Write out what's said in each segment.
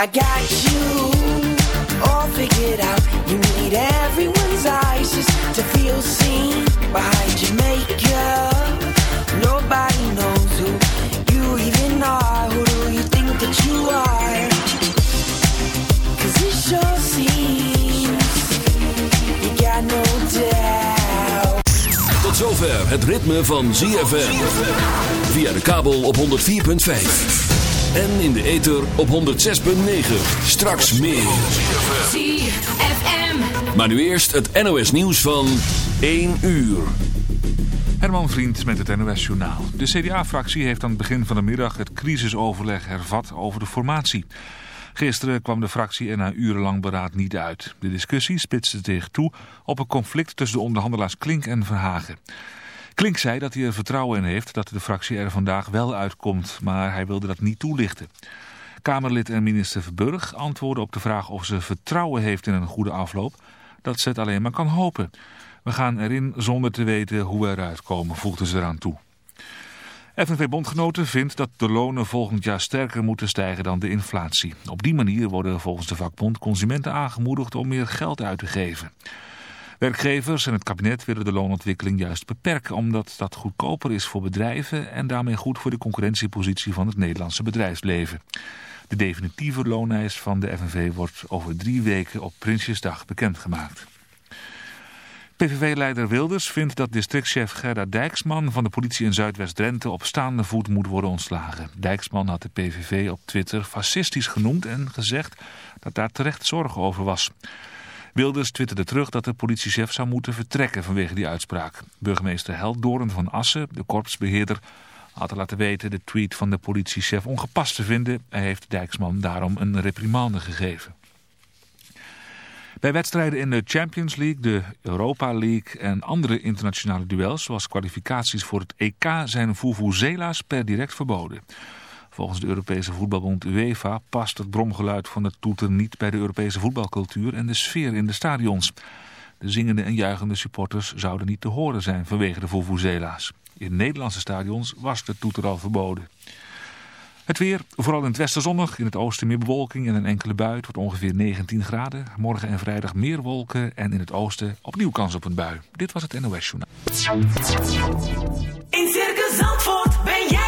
I got you. All figured out. You need everyone's eyes just to feel seen behind your makeup. Nobody knows who you even are who do you think that you are? Cause it sure seems you got no doubt. Tot zover het ritme van ZFM. Via de kabel op 104.5. En in de ether op 106.9. Straks meer. ZFM. Maar nu eerst het NOS nieuws van 1 uur. Herman Vriend met het NOS Journaal. De CDA-fractie heeft aan het begin van de middag het crisisoverleg hervat over de formatie. Gisteren kwam de fractie er na urenlang beraad niet uit. De discussie spitste zich toe op een conflict tussen de onderhandelaars Klink en Verhagen. Klink zei dat hij er vertrouwen in heeft dat de fractie er vandaag wel uitkomt, maar hij wilde dat niet toelichten. Kamerlid en minister Verburg antwoordde op de vraag of ze vertrouwen heeft in een goede afloop, dat ze het alleen maar kan hopen. We gaan erin zonder te weten hoe we eruit komen, voegden ze eraan toe. FNV-bondgenoten vindt dat de lonen volgend jaar sterker moeten stijgen dan de inflatie. Op die manier worden volgens de vakbond consumenten aangemoedigd om meer geld uit te geven. Werkgevers en het kabinet willen de loonontwikkeling juist beperken... omdat dat goedkoper is voor bedrijven en daarmee goed voor de concurrentiepositie van het Nederlandse bedrijfsleven. De definitieve loonlijst van de FNV wordt over drie weken op Prinsjesdag bekendgemaakt. PVV-leider Wilders vindt dat districtchef Gerda Dijksman van de politie in Zuidwest-Drenthe op staande voet moet worden ontslagen. Dijksman had de PVV op Twitter fascistisch genoemd en gezegd dat daar terecht zorgen over was. Wilders twitterde terug dat de politiechef zou moeten vertrekken vanwege die uitspraak. Burgemeester Heldoorn van Assen, de korpsbeheerder, had laten weten de tweet van de politiechef ongepast te vinden. Hij heeft Dijksman daarom een reprimande gegeven. Bij wedstrijden in de Champions League, de Europa League en andere internationale duels, zoals kwalificaties voor het EK, zijn vuvuzela's per direct verboden. Volgens de Europese voetbalbond UEFA past het bromgeluid van het toeter niet bij de Europese voetbalcultuur en de sfeer in de stadions. De zingende en juichende supporters zouden niet te horen zijn vanwege de vuvuzela's. In Nederlandse stadions was de toeter al verboden. Het weer, vooral in het westen zonnig, in het oosten meer bewolking en een enkele bui. Het wordt ongeveer 19 graden. Morgen en vrijdag meer wolken en in het oosten opnieuw kans op een bui. Dit was het NOS Journaal. In Circus Zandvoort ben jij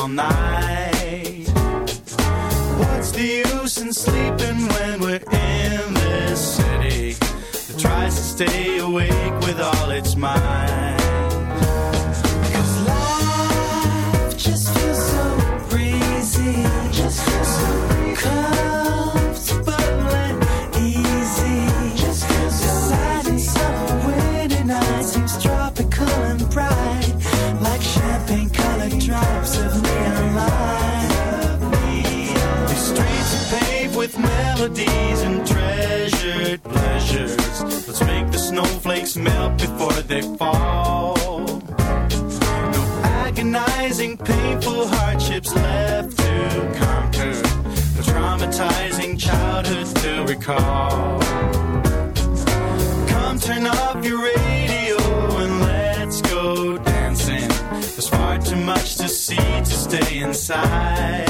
all night. What's the use in sleeping when we're in this city that tries to stay awake with all its might? Snowflakes melt before they fall. No agonizing, painful hardships left to conquer. No traumatizing childhood to recall. Come turn off your radio and let's go dancing. There's far too much to see to stay inside.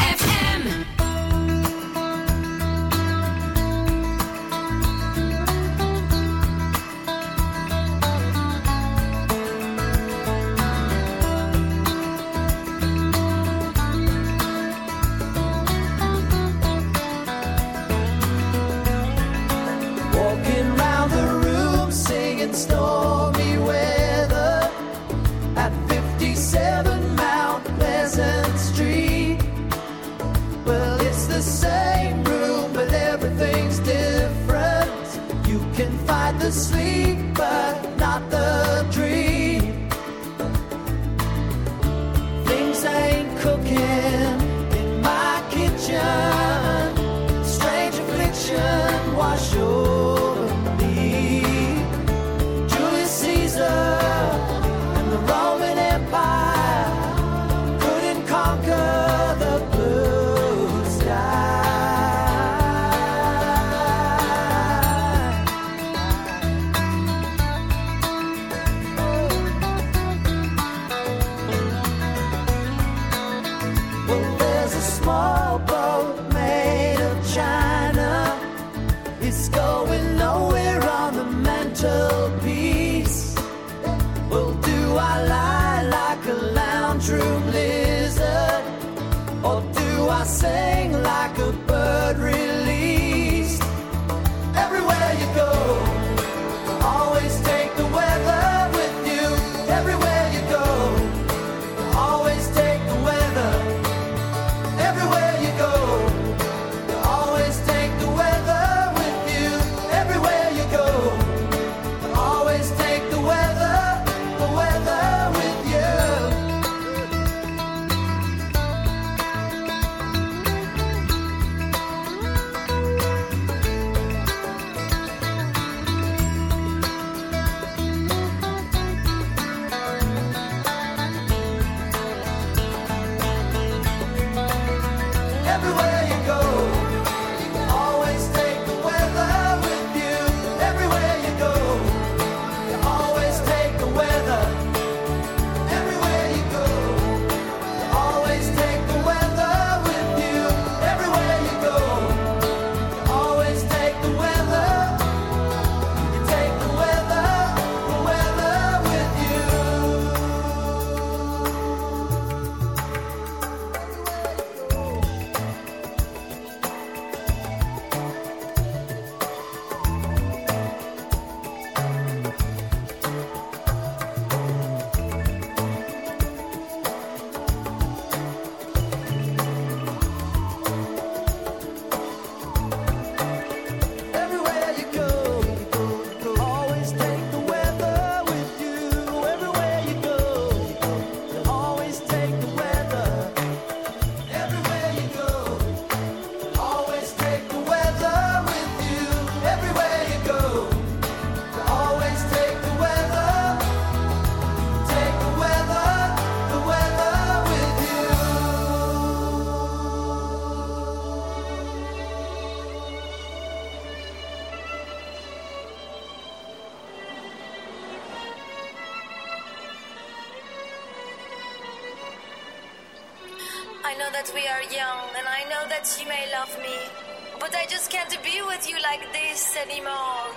de.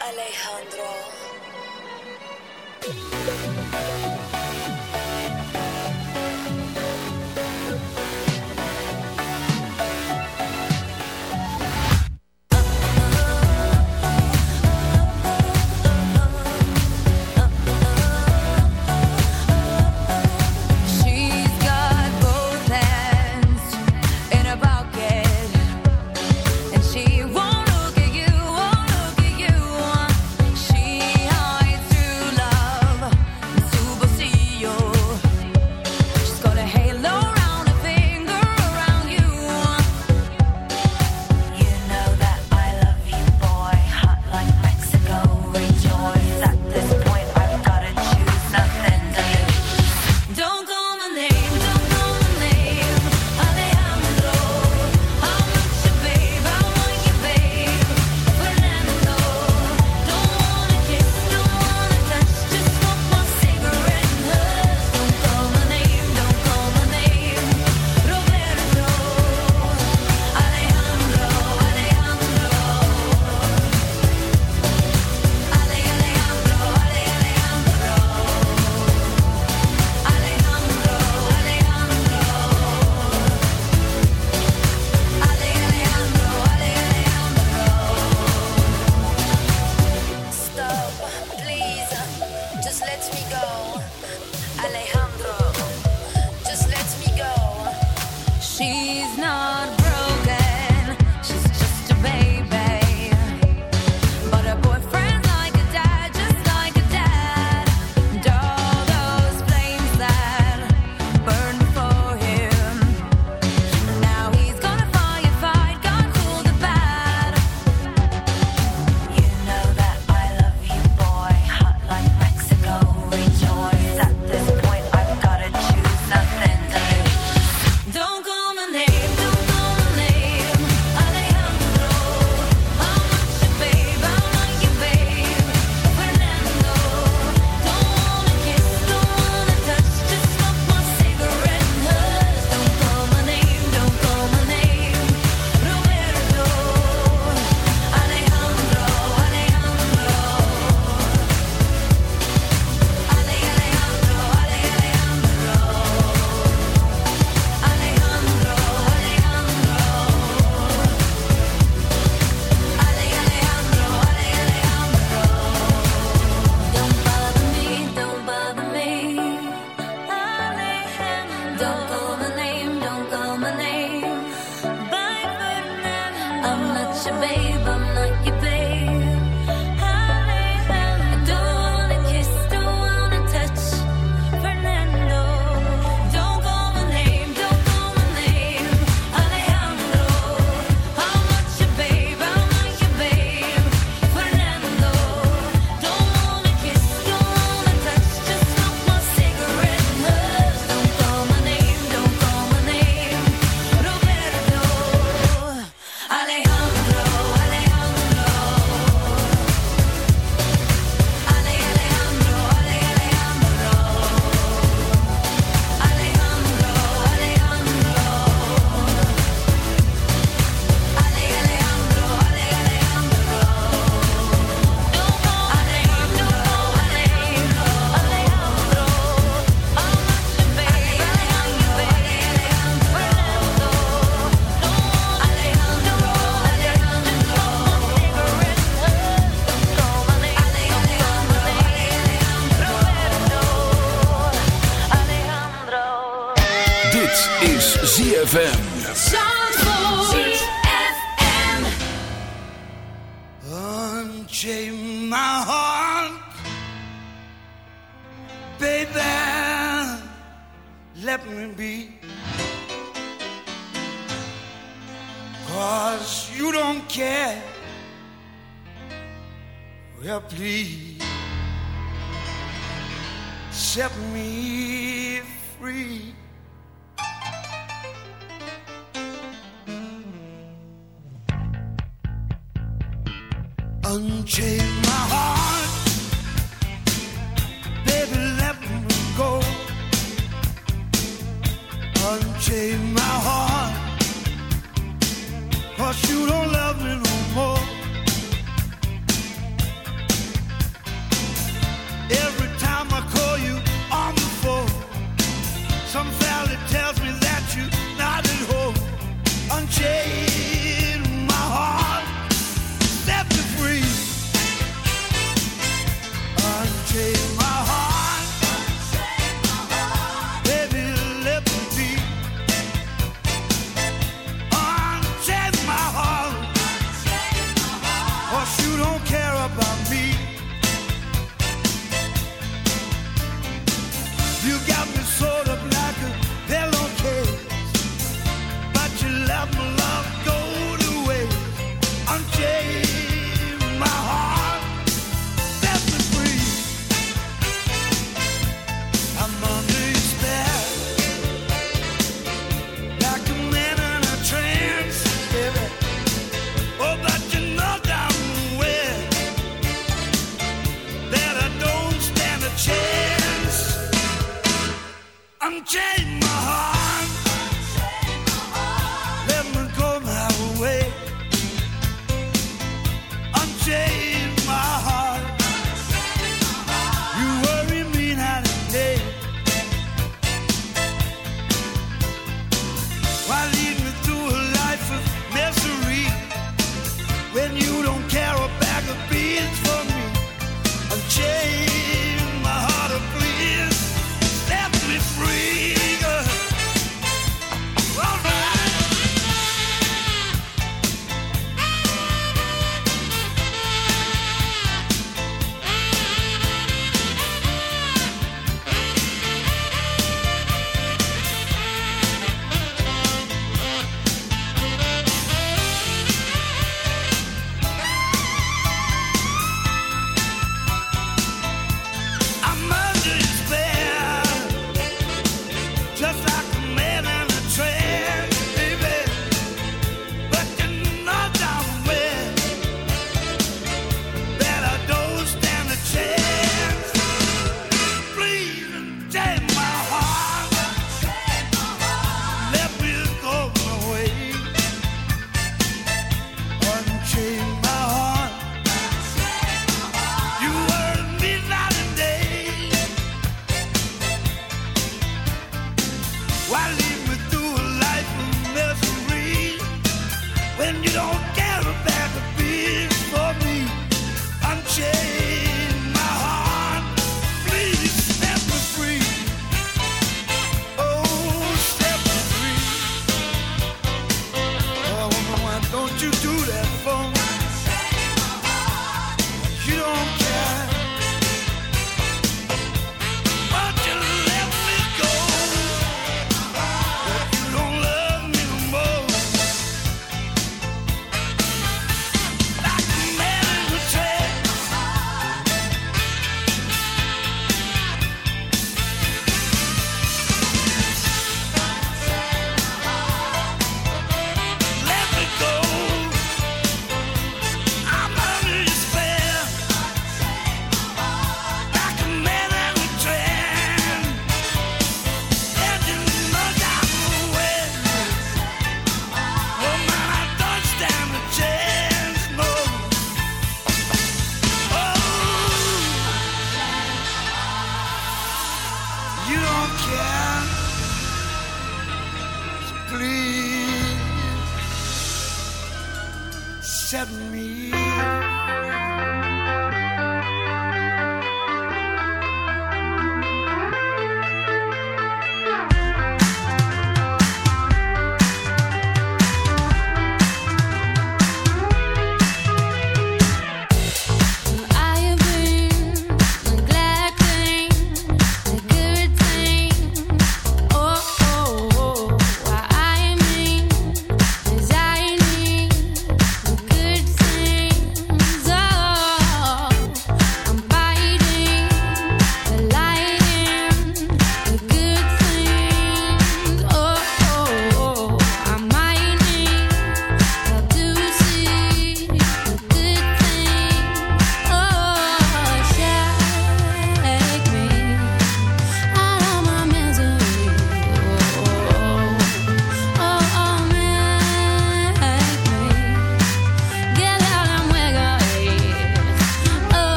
Alejandro.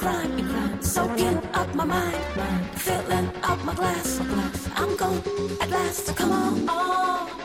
crime, in crime. Soaking up my mind, mind. filling up my glass. My glass. I'm gone at last. Come on. Oh.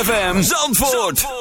ZFM Zandvoort.